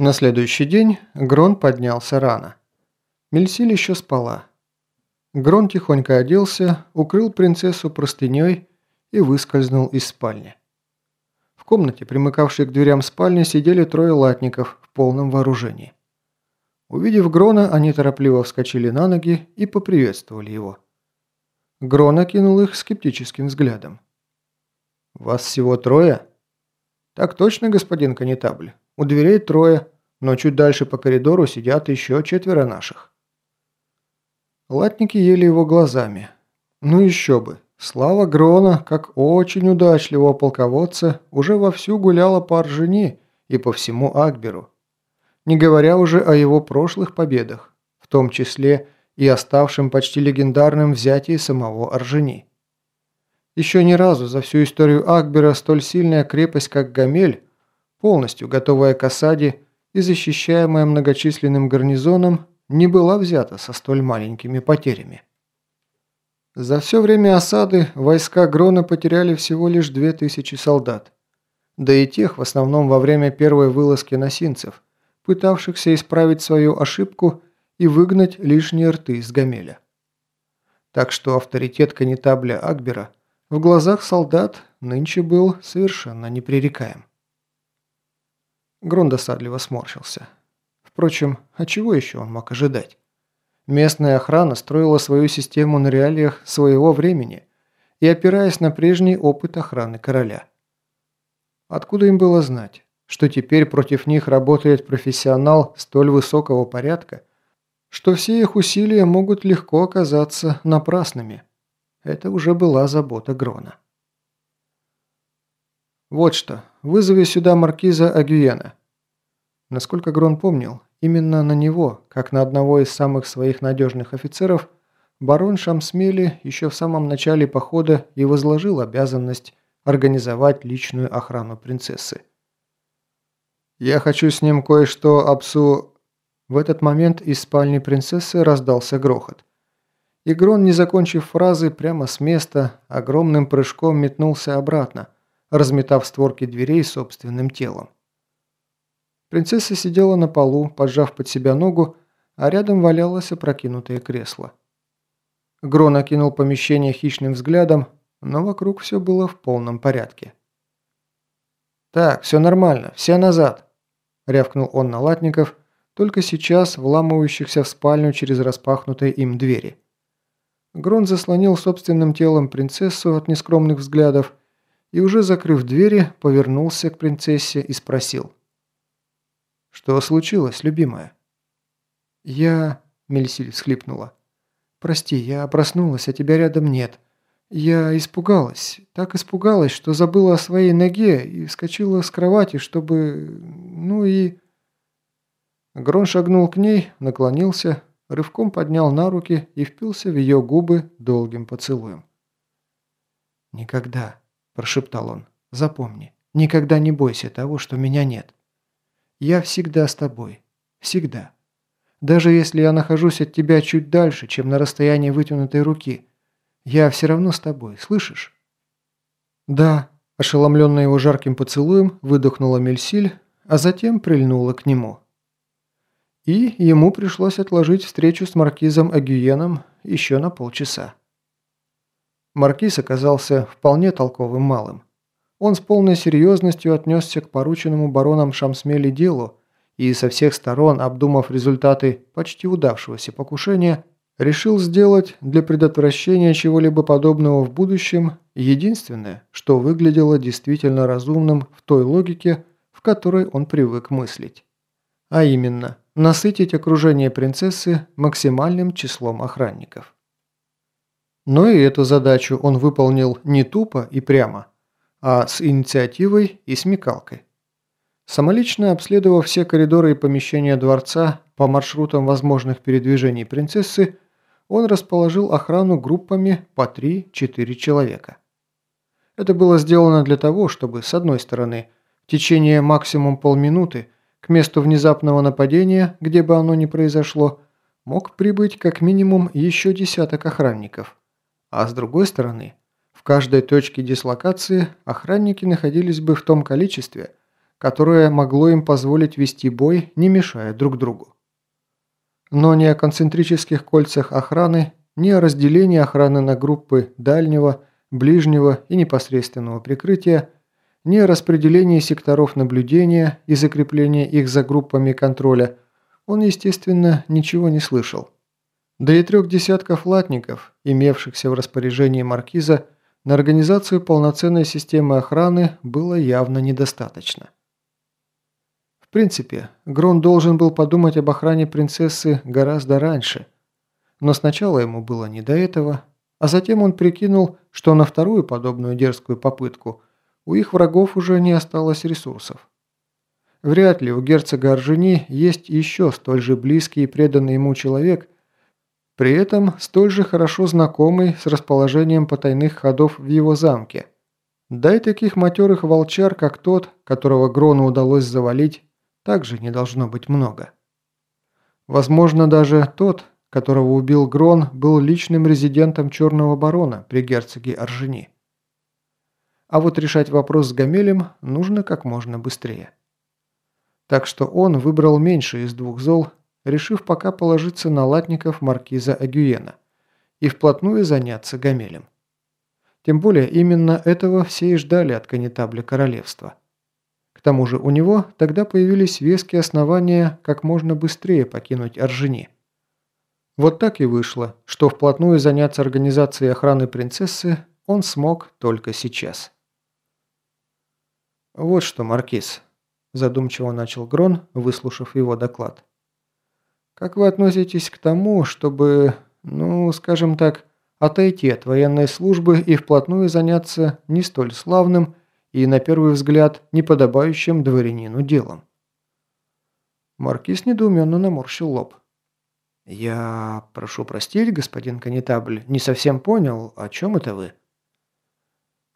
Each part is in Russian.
На следующий день Грон поднялся рано. Мельсиль еще спала. Грон тихонько оделся, укрыл принцессу простыней и выскользнул из спальни. В комнате, примыкавшей к дверям спальни, сидели трое латников в полном вооружении. Увидев Грона, они торопливо вскочили на ноги и поприветствовали его. Грон окинул их скептическим взглядом. «Вас всего трое?» «Так точно, господин Канитабль. У дверей трое, но чуть дальше по коридору сидят еще четверо наших». Латники ели его глазами. Ну еще бы. Слава Грона, как очень удачливого полководца, уже вовсю гуляла по Аржени и по всему Акберу. Не говоря уже о его прошлых победах, в том числе и оставшем почти легендарным взятии самого Аржени. Еще ни разу за всю историю Акбера столь сильная крепость, как Гамель, полностью готовая к осаде и защищаемая многочисленным гарнизоном, не была взята со столь маленькими потерями. За все время осады войска Грона потеряли всего лишь две тысячи солдат, да и тех в основном во время первой вылазки носинцев, пытавшихся исправить свою ошибку и выгнать лишние рты из Гамеля. Так что авторитет канитабля Акбера в глазах солдат нынче был совершенно непререкаем. Грон досадливо сморщился. Впрочем, а чего еще он мог ожидать? Местная охрана строила свою систему на реалиях своего времени и опираясь на прежний опыт охраны короля. Откуда им было знать, что теперь против них работает профессионал столь высокого порядка, что все их усилия могут легко оказаться напрасными? Это уже была забота Грона. «Вот что, вызови сюда маркиза Агюена». Насколько Грон помнил, именно на него, как на одного из самых своих надежных офицеров, барон Шамсмели еще в самом начале похода и возложил обязанность организовать личную охрану принцессы. «Я хочу с ним кое-что обсу...» В этот момент из спальни принцессы раздался грохот. Игрон, не закончив фразы, прямо с места огромным прыжком метнулся обратно – разметав створки дверей собственным телом. Принцесса сидела на полу, поджав под себя ногу, а рядом валялось опрокинутое кресло. Грон окинул помещение хищным взглядом, но вокруг все было в полном порядке. «Так, все нормально, все назад!» – рявкнул он на латников, только сейчас вламывающихся в спальню через распахнутые им двери. Грон заслонил собственным телом принцессу от нескромных взглядов и уже закрыв двери, повернулся к принцессе и спросил. «Что случилось, любимая?» «Я...» – Мельсиль всхлипнула. «Прости, я проснулась, а тебя рядом нет. Я испугалась, так испугалась, что забыла о своей ноге и вскочила с кровати, чтобы... ну и...» Грон шагнул к ней, наклонился, рывком поднял на руки и впился в ее губы долгим поцелуем. «Никогда, – прошептал он. «Запомни, никогда не бойся того, что меня нет. Я всегда с тобой. Всегда. Даже если я нахожусь от тебя чуть дальше, чем на расстоянии вытянутой руки, я все равно с тобой, слышишь?» «Да», – ошеломленная его жарким поцелуем, выдохнула Мельсиль, а затем прильнула к нему. И ему пришлось отложить встречу с маркизом Агюеном еще на полчаса. Маркиз оказался вполне толковым малым. Он с полной серьезностью отнесся к порученному бароном Шамсмели делу и со всех сторон, обдумав результаты почти удавшегося покушения, решил сделать для предотвращения чего-либо подобного в будущем единственное, что выглядело действительно разумным в той логике, в которой он привык мыслить. А именно, насытить окружение принцессы максимальным числом охранников. Но и эту задачу он выполнил не тупо и прямо, а с инициативой и смекалкой. Самолично обследовав все коридоры и помещения дворца по маршрутам возможных передвижений принцессы, он расположил охрану группами по 3-4 человека. Это было сделано для того, чтобы, с одной стороны, в течение максимум полминуты к месту внезапного нападения, где бы оно ни произошло, мог прибыть как минимум еще десяток охранников – а с другой стороны, в каждой точке дислокации охранники находились бы в том количестве, которое могло им позволить вести бой, не мешая друг другу. Но ни о концентрических кольцах охраны, ни о разделении охраны на группы дальнего, ближнего и непосредственного прикрытия, ни о распределении секторов наблюдения и закреплении их за группами контроля он, естественно, ничего не слышал. Да и трех десятков латников, имевшихся в распоряжении маркиза, на организацию полноценной системы охраны было явно недостаточно. В принципе, Грон должен был подумать об охране принцессы гораздо раньше. Но сначала ему было не до этого, а затем он прикинул, что на вторую подобную дерзкую попытку у их врагов уже не осталось ресурсов. Вряд ли у герцога Оржени есть еще столь же близкий и преданный ему человек – при этом столь же хорошо знакомый с расположением потайных ходов в его замке. Да и таких матерых волчар, как тот, которого Грону удалось завалить, также не должно быть много. Возможно, даже тот, которого убил Грон, был личным резидентом Черного Барона при герцоге Оржени. А вот решать вопрос с Гамелем нужно как можно быстрее. Так что он выбрал меньше из двух зол решив пока положиться на латников маркиза Агюена и вплотную заняться Гамелем. Тем более именно этого все и ждали от канитабля королевства. К тому же у него тогда появились веские основания как можно быстрее покинуть Оржени. Вот так и вышло, что вплотную заняться организацией охраны принцессы он смог только сейчас. «Вот что, Маркиз», – задумчиво начал Грон, выслушав его доклад. Как вы относитесь к тому, чтобы, ну, скажем так, отойти от военной службы и вплотную заняться не столь славным и, на первый взгляд, неподобающим дворянину делом? Маркиз недоуменно наморщил лоб. «Я прошу простить, господин Канитабль, не совсем понял, о чем это вы?»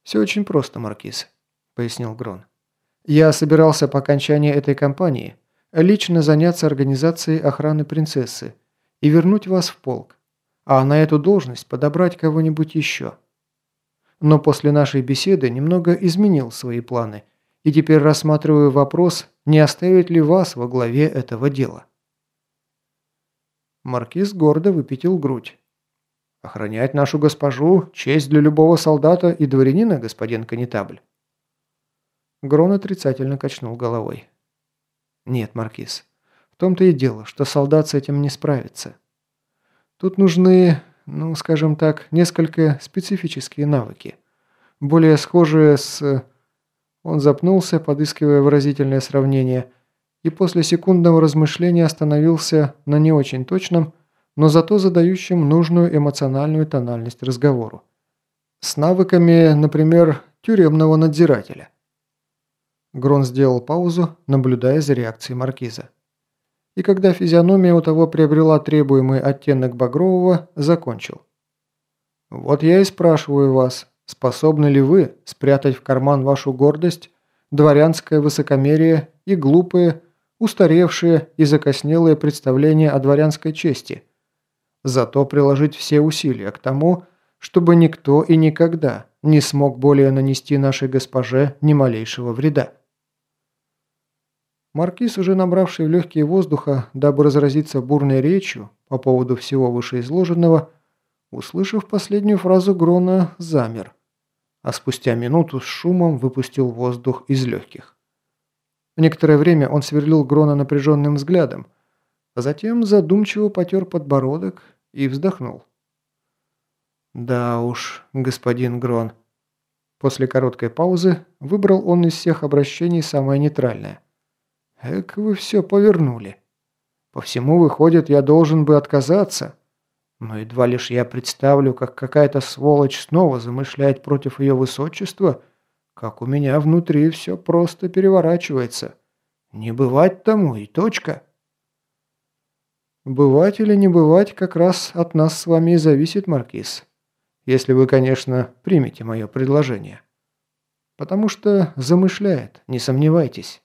«Все очень просто, Маркиз», — пояснил Грон. «Я собирался по окончании этой кампании лично заняться организацией охраны принцессы и вернуть вас в полк, а на эту должность подобрать кого-нибудь еще. Но после нашей беседы немного изменил свои планы и теперь рассматриваю вопрос, не оставить ли вас во главе этого дела. Маркиз гордо выпятил грудь. «Охранять нашу госпожу – честь для любого солдата и дворянина, господин Канитабль». Грон отрицательно качнул головой. Нет, Маркиз. В том-то и дело, что солдат с этим не справится. Тут нужны, ну, скажем так, несколько специфические навыки. Более схожие с... Он запнулся, подыскивая выразительное сравнение, и после секундного размышления остановился на не очень точном, но зато задающем нужную эмоциональную тональность разговору. С навыками, например, тюремного надзирателя. Грон сделал паузу, наблюдая за реакцией маркиза. И когда физиономия у того приобрела требуемый оттенок багрового, закончил. «Вот я и спрашиваю вас, способны ли вы спрятать в карман вашу гордость, дворянское высокомерие и глупые, устаревшие и закоснелые представления о дворянской чести, зато приложить все усилия к тому, чтобы никто и никогда не смог более нанести нашей госпоже ни малейшего вреда. Маркиз, уже набравший в легкие воздуха, дабы разразиться бурной речью по поводу всего вышеизложенного, услышав последнюю фразу Грона, замер, а спустя минуту с шумом выпустил воздух из легких. Некоторое время он сверлил Грона напряженным взглядом, а затем задумчиво потер подбородок и вздохнул. «Да уж, господин Грон». После короткой паузы выбрал он из всех обращений самое нейтральное. Эк, вы все повернули. По всему выходит, я должен бы отказаться. Но едва лишь я представлю, как какая-то сволочь снова замышляет против ее высочества, как у меня внутри все просто переворачивается. Не бывать тому и точка. Бывать или не бывать как раз от нас с вами и зависит, Маркиз. Если вы, конечно, примете мое предложение. Потому что замышляет, не сомневайтесь.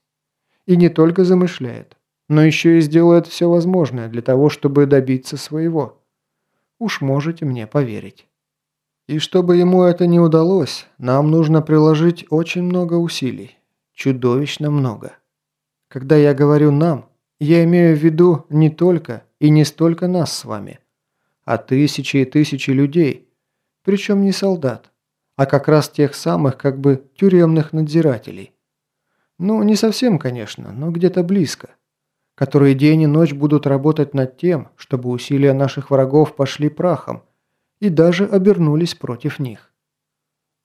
И не только замышляет, но еще и сделает все возможное для того, чтобы добиться своего. Уж можете мне поверить. И чтобы ему это не удалось, нам нужно приложить очень много усилий. чудовищно много. Когда я говорю «нам», я имею в виду не только и не столько нас с вами, а тысячи и тысячи людей, причем не солдат, а как раз тех самых как бы тюремных надзирателей. Ну, не совсем, конечно, но где-то близко. Которые день и ночь будут работать над тем, чтобы усилия наших врагов пошли прахом и даже обернулись против них.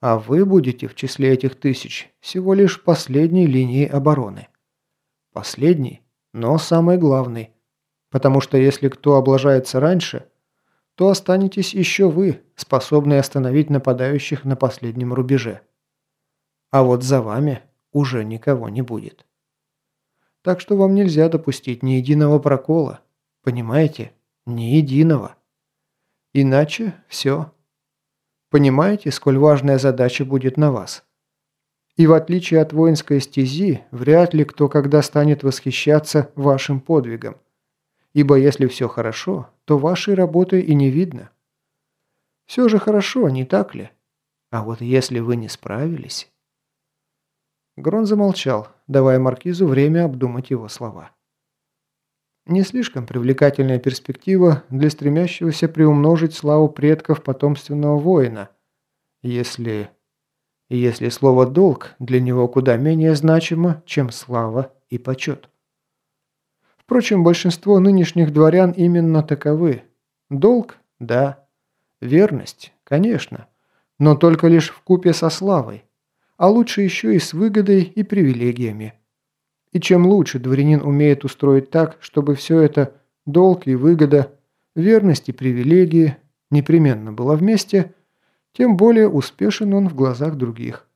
А вы будете в числе этих тысяч всего лишь последней линией обороны. Последний, но самый главный. Потому что если кто облажается раньше, то останетесь еще вы, способные остановить нападающих на последнем рубеже. А вот за вами уже никого не будет. Так что вам нельзя допустить ни единого прокола. Понимаете? Ни единого. Иначе все. Понимаете, сколь важная задача будет на вас? И в отличие от воинской стези, вряд ли кто когда станет восхищаться вашим подвигом. Ибо если все хорошо, то вашей работы и не видно. Все же хорошо, не так ли? А вот если вы не справились... Грон замолчал, давая Маркизу время обдумать его слова. Не слишком привлекательная перспектива для стремящегося приумножить славу предков потомственного воина, если если слово «долг» для него куда менее значимо, чем слава и почет. Впрочем, большинство нынешних дворян именно таковы. Долг – да. Верность – конечно. Но только лишь в купе со славой. А лучше еще и с выгодой и привилегиями. И чем лучше дворянин умеет устроить так, чтобы все это – долг и выгода, верность и привилегии – непременно было вместе – тем более успешен он в глазах других.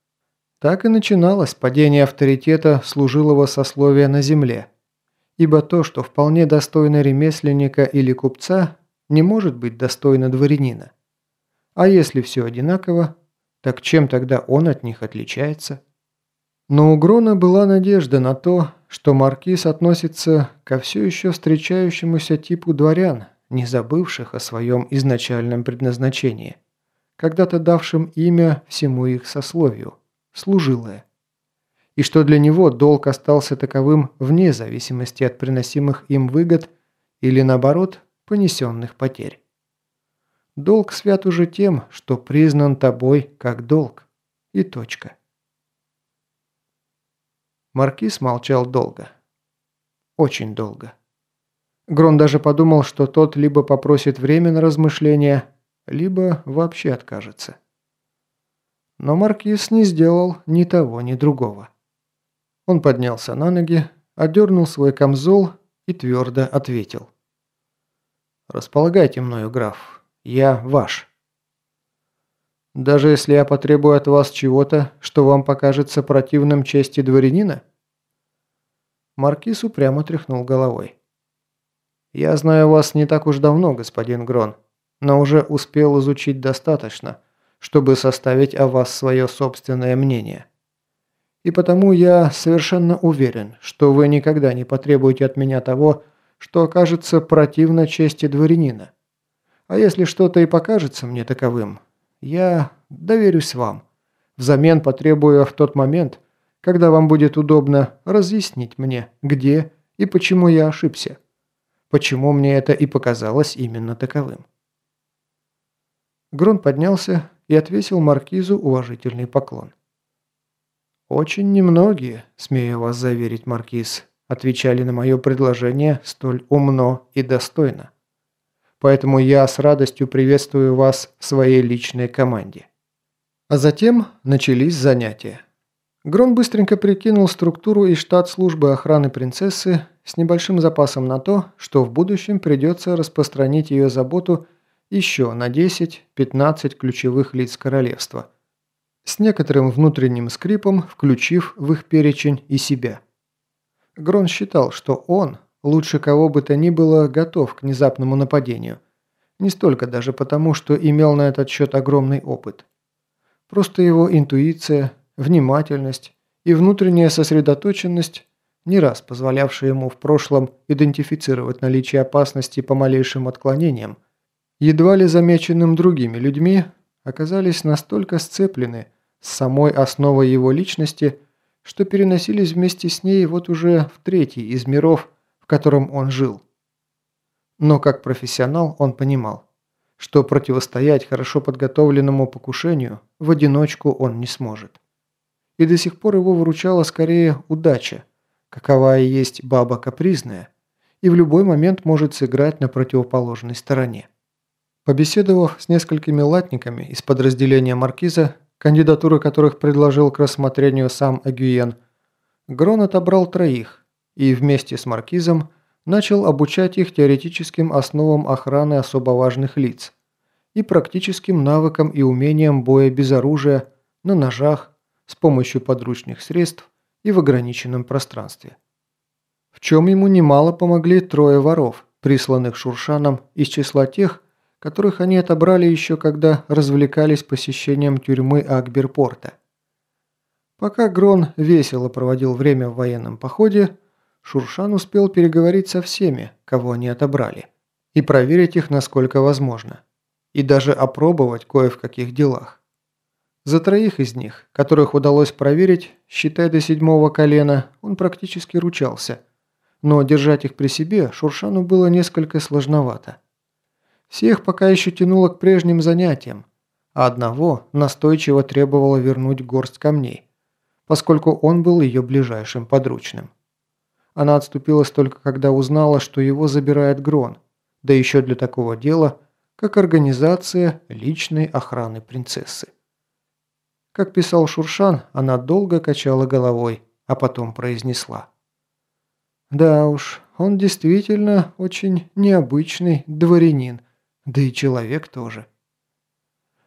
Так и начиналось падение авторитета служилого сословия на земле. Ибо то, что вполне достойно ремесленника или купца, не может быть достойно дворянина. А если все одинаково, так чем тогда он от них отличается? Но у Грона была надежда на то, что маркиз относится ко все еще встречающемуся типу дворян, не забывших о своем изначальном предназначении – когда-то давшим имя всему их сословию – служилое. И что для него долг остался таковым вне зависимости от приносимых им выгод или, наоборот, понесенных потерь. Долг свят уже тем, что признан тобой как долг. И точка. Маркиз молчал долго. Очень долго. Грон даже подумал, что тот либо попросит время на размышления, либо вообще откажется. Но Маркиз не сделал ни того, ни другого. Он поднялся на ноги, одернул свой камзол и твердо ответил. «Располагайте мною, граф. Я ваш». «Даже если я потребую от вас чего-то, что вам покажется противным чести дворянина?» Маркиз упрямо тряхнул головой. «Я знаю вас не так уж давно, господин Грон но уже успел изучить достаточно, чтобы составить о вас свое собственное мнение. И потому я совершенно уверен, что вы никогда не потребуете от меня того, что окажется противно чести дворянина. А если что-то и покажется мне таковым, я доверюсь вам. Взамен потребую в тот момент, когда вам будет удобно разъяснить мне, где и почему я ошибся. Почему мне это и показалось именно таковым. Грон поднялся и отвесил маркизу уважительный поклон. «Очень немногие, смею вас заверить, маркиз, отвечали на мое предложение столь умно и достойно. Поэтому я с радостью приветствую вас в своей личной команде». А затем начались занятия. Грон быстренько прикинул структуру и штат службы охраны принцессы с небольшим запасом на то, что в будущем придется распространить ее заботу еще на 10-15 ключевых лиц королевства, с некоторым внутренним скрипом включив в их перечень и себя. Грон считал, что он, лучше кого бы то ни было, готов к внезапному нападению. Не столько даже потому, что имел на этот счет огромный опыт. Просто его интуиция, внимательность и внутренняя сосредоточенность, не раз позволявшие ему в прошлом идентифицировать наличие опасности по малейшим отклонениям, едва ли замеченным другими людьми, оказались настолько сцеплены с самой основой его личности, что переносились вместе с ней вот уже в третий из миров, котором он жил. Но как профессионал он понимал, что противостоять хорошо подготовленному покушению в одиночку он не сможет. И до сих пор его выручала скорее удача, какова и есть баба капризная, и в любой момент может сыграть на противоположной стороне. Побеседовав с несколькими латниками из подразделения Маркиза, кандидатуры которых предложил к рассмотрению сам Агюен, Грон отобрал троих и вместе с Маркизом начал обучать их теоретическим основам охраны особо важных лиц и практическим навыкам и умениям боя без оружия, на ножах, с помощью подручных средств и в ограниченном пространстве. В чем ему немало помогли трое воров, присланных Шуршаном из числа тех, которых они отобрали еще когда развлекались посещением тюрьмы Акберпорта. Пока Грон весело проводил время в военном походе, Шуршан успел переговорить со всеми, кого они отобрали, и проверить их насколько возможно, и даже опробовать кое в каких делах. За троих из них, которых удалось проверить, считая до седьмого колена, он практически ручался, но держать их при себе Шуршану было несколько сложновато. Всех пока еще тянуло к прежним занятиям, а одного настойчиво требовало вернуть горсть камней, поскольку он был ее ближайшим подручным. Она отступилась только когда узнала, что его забирает Грон, да еще для такого дела, как организация личной охраны принцессы. Как писал Шуршан, она долго качала головой, а потом произнесла. «Да уж, он действительно очень необычный дворянин, да и человек тоже.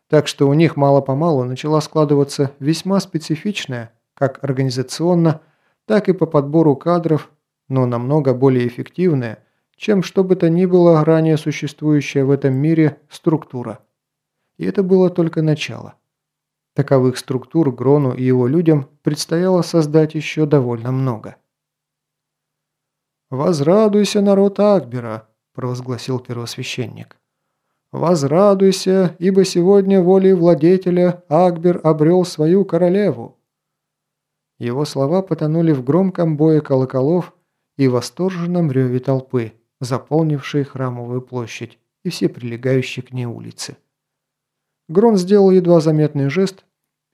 Так что у них мало-помалу начала складываться весьма специфичная, как организационно, так и по подбору кадров, но намного более эффективная, чем что бы то ни было ранее существующая в этом мире структура. И это было только начало. Таковых структур Грону и его людям предстояло создать еще довольно много. «Возрадуйся, народ Акбера!» – провозгласил первосвященник. «Возрадуйся, ибо сегодня волей владетеля Акбер обрел свою королеву». Его слова потонули в громком бое колоколов и восторженном реве толпы, заполнившей храмовую площадь и все прилегающие к ней улицы. Грон сделал едва заметный жест,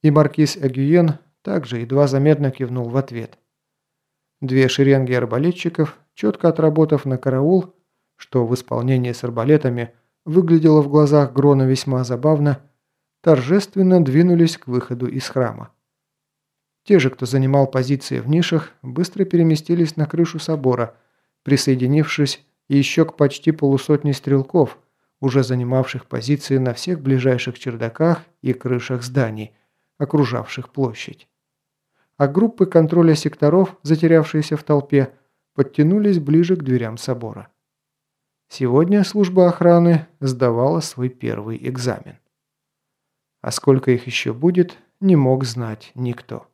и маркиз Эгюен также едва заметно кивнул в ответ. Две шеренги арбалетчиков, четко отработав на караул, что в исполнении с арбалетами – выглядело в глазах Грона весьма забавно, торжественно двинулись к выходу из храма. Те же, кто занимал позиции в нишах, быстро переместились на крышу собора, присоединившись еще к почти полусотни стрелков, уже занимавших позиции на всех ближайших чердаках и крышах зданий, окружавших площадь. А группы контроля секторов, затерявшиеся в толпе, подтянулись ближе к дверям собора. Сегодня служба охраны сдавала свой первый экзамен. А сколько их еще будет, не мог знать никто.